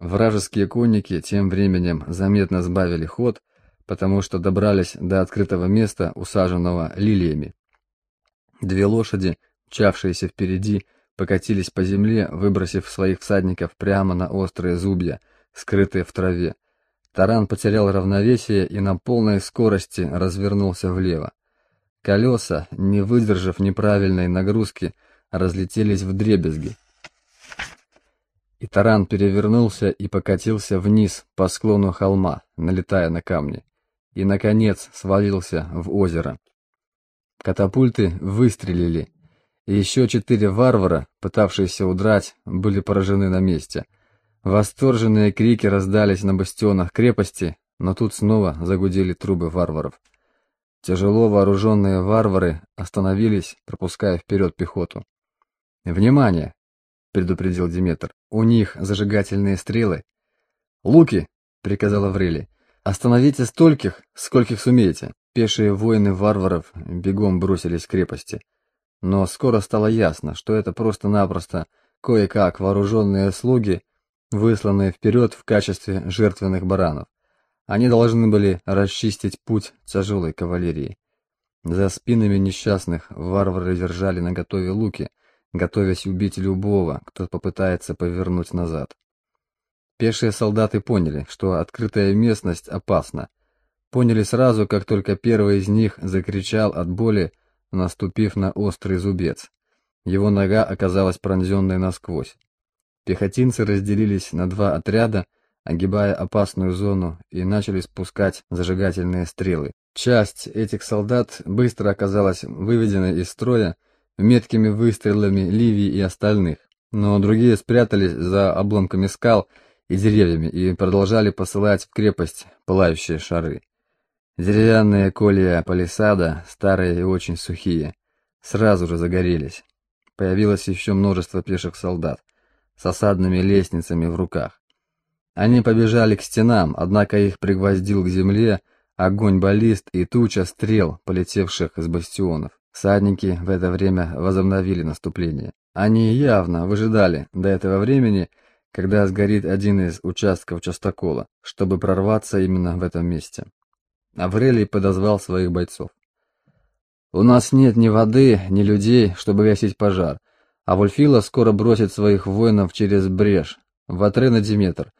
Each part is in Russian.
Вражеские конники тем временем заметно сбавили ход, потому что добрались до открытого места, усаженного лилиями. Две лошади, мчавшиеся впереди, покатились по земле, выбросив своих всадников прямо на острые зубья, скрытые в траве. Таран потерял равновесие и на полной скорости развернулся влево. Колеса, не выдержав неправильной нагрузки, разлетелись в дребезги. И таран перевернулся и покатился вниз по склону холма, налетая на камни. И, наконец, свалился в озеро. Катапульты выстрелили, и еще четыре варвара, пытавшиеся удрать, были поражены на месте. Восторженные крики раздались на бастионах крепости, но тут снова загудели трубы варваров. Тяжело вооруженные варвары остановились, пропуская вперед пехоту. «Внимание!» — предупредил Диметр. «У них зажигательные стрелы». «Луки!» — приказал Аврелий. «Остановите стольких, скольких сумеете». Пешие воины варваров бегом бросились к крепости. Но скоро стало ясно, что это просто-напросто кое-как вооруженные слуги, высланные вперед в качестве жертвенных баранов. Они должны были расчистить путь тяжелой кавалерии. За спинами несчастных варвары держали наготове луки, готовясь убить любого, кто попытается повернуть назад. Пешие солдаты поняли, что открытая местность опасна, Поняли сразу, как только первый из них закричал от боли, наступив на острый зубец. Его нога оказалась пронзенной насквозь. Пехотинцы разделились на два отряда, огибая опасную зону, и начали спускать зажигательные стрелы. Часть этих солдат быстро оказалась выведена из строя меткими выстрелами Ливии и остальных, но другие спрятались за обломками скал и деревьями и продолжали посылать в крепость пылающие шары. Деревянные колья палисада, старые и очень сухие, сразу же загорелись. Появилось еще множество пеших солдат с осадными лестницами в руках. Они побежали к стенам, однако их пригвоздил к земле огонь баллист и туча стрел, полетевших из бастионов. Садники в это время возобновили наступление. Они явно выжидали до этого времени, когда сгорит один из участков частокола, чтобы прорваться именно в этом месте. Аврелий подозвал своих бойцов. «У нас нет ни воды, ни людей, чтобы гасить пожар, а Вульфила скоро бросит своих воинов через брешь, в Атрен Диметр.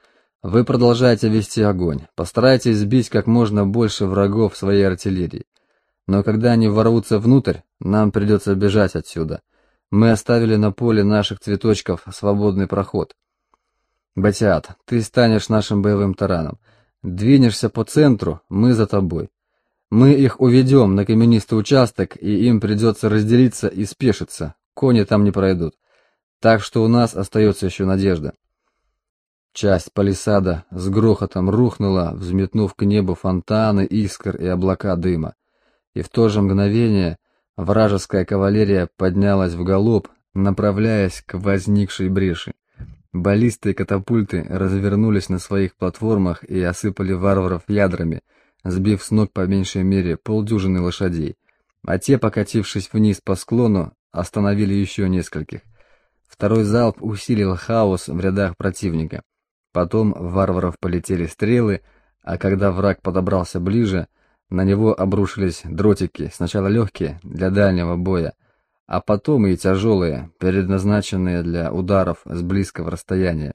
Вы продолжаете вести огонь, постарайтесь сбить как можно больше врагов своей артиллерии. Но когда они ворвутся внутрь, нам придется бежать отсюда. Мы оставили на поле наших цветочков свободный проход. Батиат, ты станешь нашим боевым тараном. Двинешься по центру, мы за тобой. Мы их уведем на каменистый участок, и им придется разделиться и спешиться. Кони там не пройдут. Так что у нас остается еще надежда. Часть палисада с грохотом рухнула, взметнув к небу фонтаны, искр и облака дыма. И в то же мгновение вражеская кавалерия поднялась в галоп, направляясь к возникшей бреши. Баллисты и катапульты развернулись на своих платформах и осыпали варваров ядрами, сбив с ног по меньшей мере полдюжины лошадей, а те, покатившись вниз по склону, остановили еще нескольких. Второй залп усилил хаос в рядах противника. Потом в варваров полетели стрелы, а когда враг подобрался ближе, на него обрушились дротики, сначала легкие, для дальнего боя, а потом и тяжелые, предназначенные для ударов с близкого расстояния.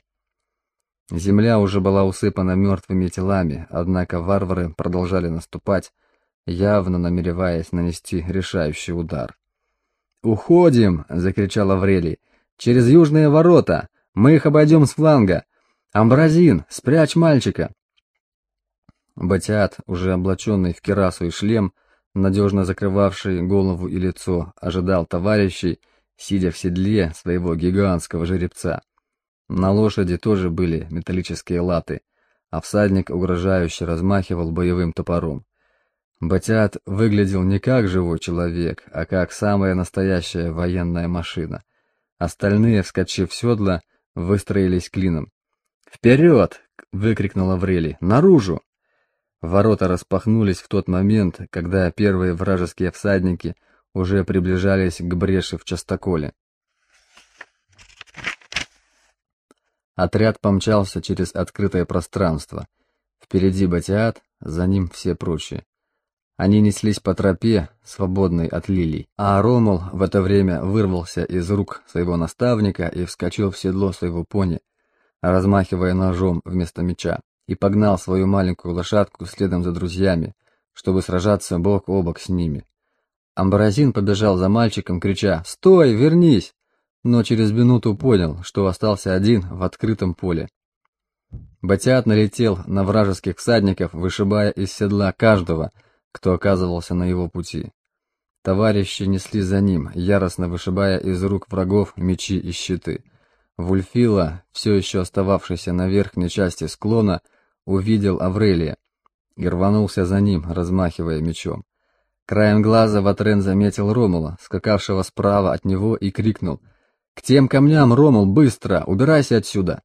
Земля уже была усыпана мертвыми телами, однако варвары продолжали наступать, явно намереваясь нанести решающий удар. «Уходим!» — закричал Аврелий. «Через южные ворота! Мы их обойдем с фланга! Амбразин, спрячь мальчика!» Батиат, уже облаченный в кирасу и шлем, — надежно закрывавший голову и лицо, ожидал товарищей, сидя в седле своего гигантского жеребца. На лошади тоже были металлические латы, а всадник угрожающе размахивал боевым топором. Батят выглядел не как живой человек, а как самая настоящая военная машина. Остальные, вскочив в седло, выстроились клином. «Вперед!» — выкрикнул Аврелий. «Наружу!» Ворота распахнулись в тот момент, когда первые вражеские всадники уже приближались к бреши в частоколе. Отряд помчался через открытое пространство. Впереди Батиат, за ним все прочие. Они неслись по тропе, свободной от лилий, а Ромул в это время вырвался из рук своего наставника и вскочил в седло своего пони, размахивая ножом вместо меча, и погнал свою маленькую лошадку следом за друзьями, чтобы сражаться бок о бок с ними. Амбразин побежал за мальчиком, крича «Стой, вернись!», но через минуту понял, что остался один в открытом поле. Батиат налетел на вражеских всадников, вышибая из седла каждого, кто оказывался на его пути. Товарищи несли за ним, яростно вышибая из рук врагов мечи и щиты. Вульфила, все еще остававшийся на верхней части склона, увидел Аврелия и рванулся за ним, размахивая мечом. Краем глаза Ватрен заметил Ромула, скакавшего справа от него, и крикнул «К тем камням, Ромул, быстро! Убирайся отсюда!»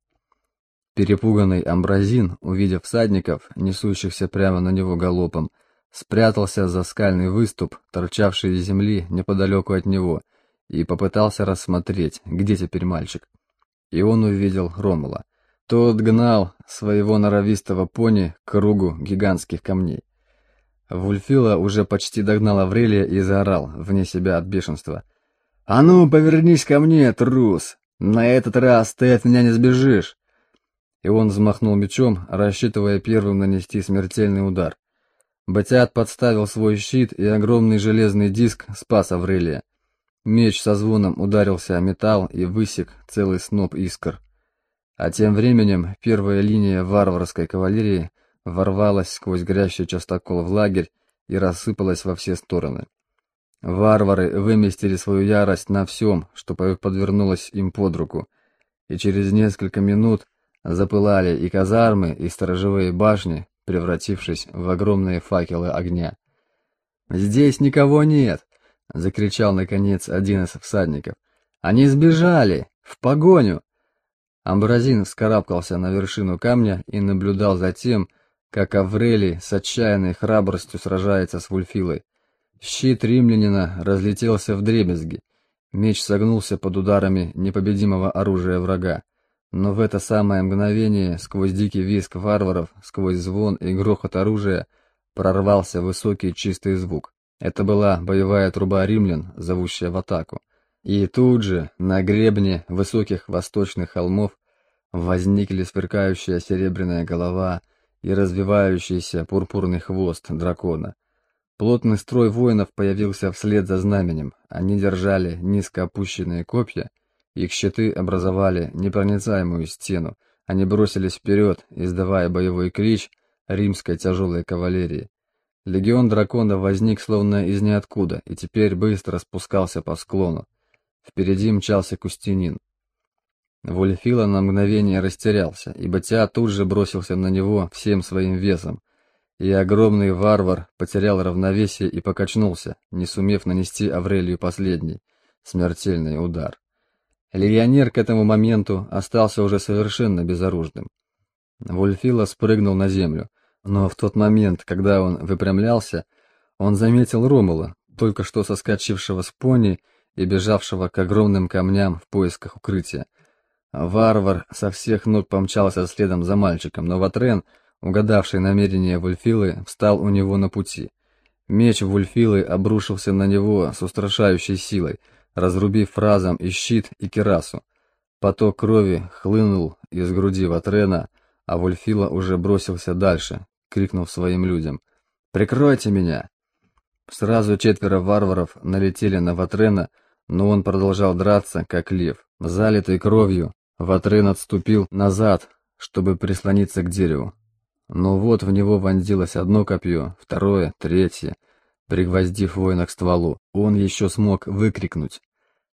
Перепуганный Амбразин, увидев всадников, несущихся прямо на него галопом, спрятался за скальный выступ, торчавший из земли неподалеку от него, и попытался рассмотреть, где теперь мальчик. И он увидел Ромула. Тот гнал своего норовистого пони к кругу гигантских камней. Вульфила уже почти догнал Аврелия и заорал, вне себя от бешенства. «А ну, повернись ко мне, трус! На этот раз ты от меня не сбежишь!» И он взмахнул мечом, рассчитывая первым нанести смертельный удар. Батиат подставил свой щит, и огромный железный диск спас Аврелия. Меч со звоном ударился о металл и высек целый сноп искр. А тем временем первая линия варварской кавалерии ворвалась сквозь горящий частокол в лагерь и рассыпалась во все стороны. Варвары выместили свою ярость на всем, что подвернулось им под руку, и через несколько минут запылали и казармы, и сторожевые башни, превратившись в огромные факелы огня. «Здесь никого нет!» — закричал, наконец, один из всадников. «Они сбежали! В погоню!» Амбразин вскарабкался на вершину камня и наблюдал за тем, как Аврелий с отчаянной храбростью сражается с Вульфилой. Щит римлянина разлетелся в дребезги, меч согнулся под ударами непобедимого оружия врага. Но в это самое мгновение, сквозь дикий визг варваров, сквозь звон и грохот оружия, прорвался высокий чистый звук. Это была боевая труба римлян, зовущая в атаку. И тут же, на гребне высоких восточных холмов, возникли сверкающая серебряная голова и развивающийся пурпурный хвост дракона. Плотный строй воинов появился вслед за знаменем. Они держали низко опущенные копья, их щиты образовали непроницаемую стену. Они бросились вперед, издавая боевой клич римской тяжелой кавалерии. Легион дракона возник словно из ниоткуда и теперь быстро спускался по склону. Впереди мчался Кустянин. Вольфила на мгновение растерялся, и Батя тут же бросился на него всем своим весом, и огромный варвар потерял равновесие и покачнулся, не сумев нанести Аврелию последний, смертельный удар. Легионер к этому моменту остался уже совершенно безоружным. Вольфила спрыгнул на землю, но в тот момент, когда он выпрямлялся, он заметил Ромула, только что соскочившего с пони и бежавшего к огромным камням в поисках укрытия. Варвар со всех ног помчался следом за мальчиком, но Ватрен, угадавший намерение Вульфилы, встал у него на пути. Меч Вульфилы обрушился на него с устрашающей силой, разрубив разом и щит, и кирасу. Поток крови хлынул из груди Ватрена, а Вульфила уже бросился дальше, крикнув своим людям «Прикройте меня!». Сразу четверо варваров налетели на Ватрена, но он продолжал драться, как лев. Залитый кровью, Ватрен отступил назад, чтобы прислониться к дереву. Но вот в него вонзилось одно копье, второе, третье. Пригвоздив воина к стволу, он еще смог выкрикнуть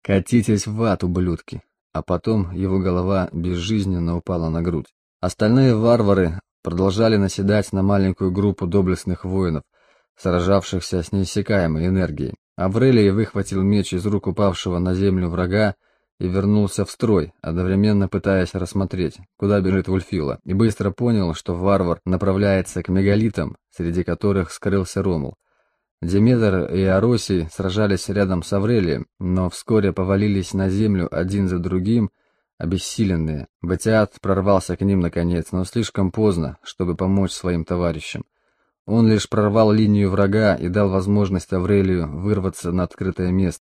«Катитесь в ад, ублюдки!» А потом его голова безжизненно упала на грудь. Остальные варвары продолжали наседать на маленькую группу доблестных воинов, сражавшихся с неиссякаемой энергией. Аврелий выхватил меч из рук упавшего на землю врага и вернулся в строй, одновременно пытаясь рассмотреть, куда бежит Вульфила, и быстро понял, что варвар направляется к мегалитам, среди которых скрылся Ромул. Деметр и Аросий сражались рядом с Аврелием, но вскоре повалились на землю один за другим, обессиленные. Батиат прорвался к ним наконец, но слишком поздно, чтобы помочь своим товарищам. Он лишь прорвал линию врага и дал возможность Аврелию вырваться на открытое место.